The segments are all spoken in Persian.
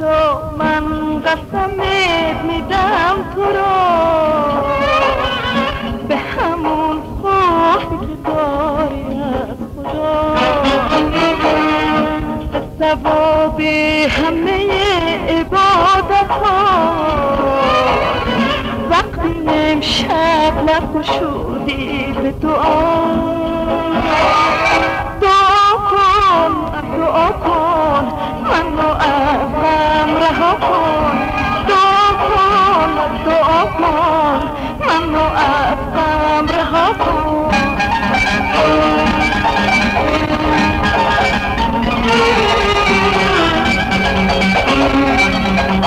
تو من قسمت میدم تو رو به همون خوفی که داری از خدا به ثواب همه عبادت ها وقتی امشب لب شدی به دعا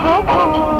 Oh.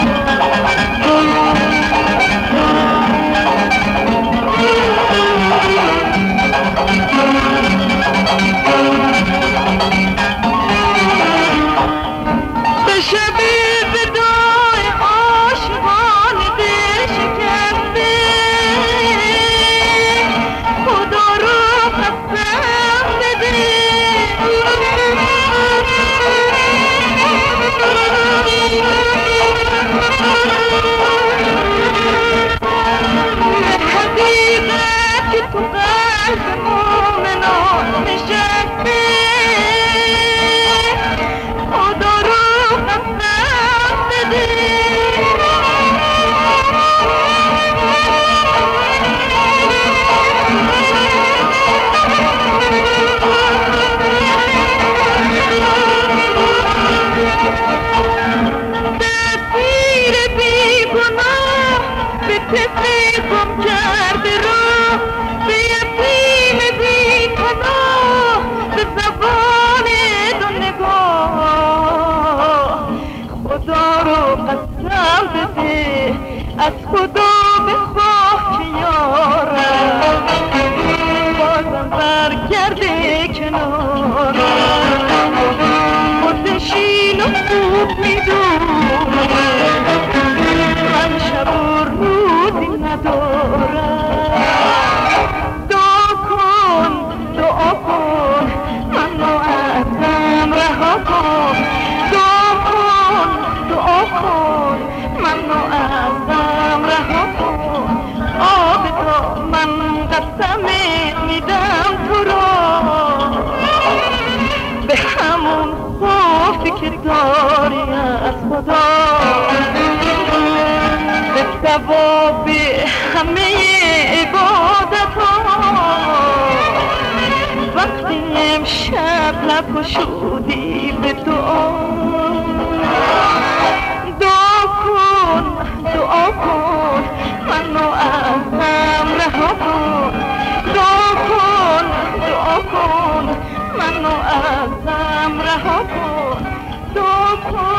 Oh, که داری از خدا. دواب همه عبادت ها وقتی امشب لب به دعا. دعا کن دعا کن منو از هم رها کن. دعا کن دعا کن منو از هم رها کن. Oh,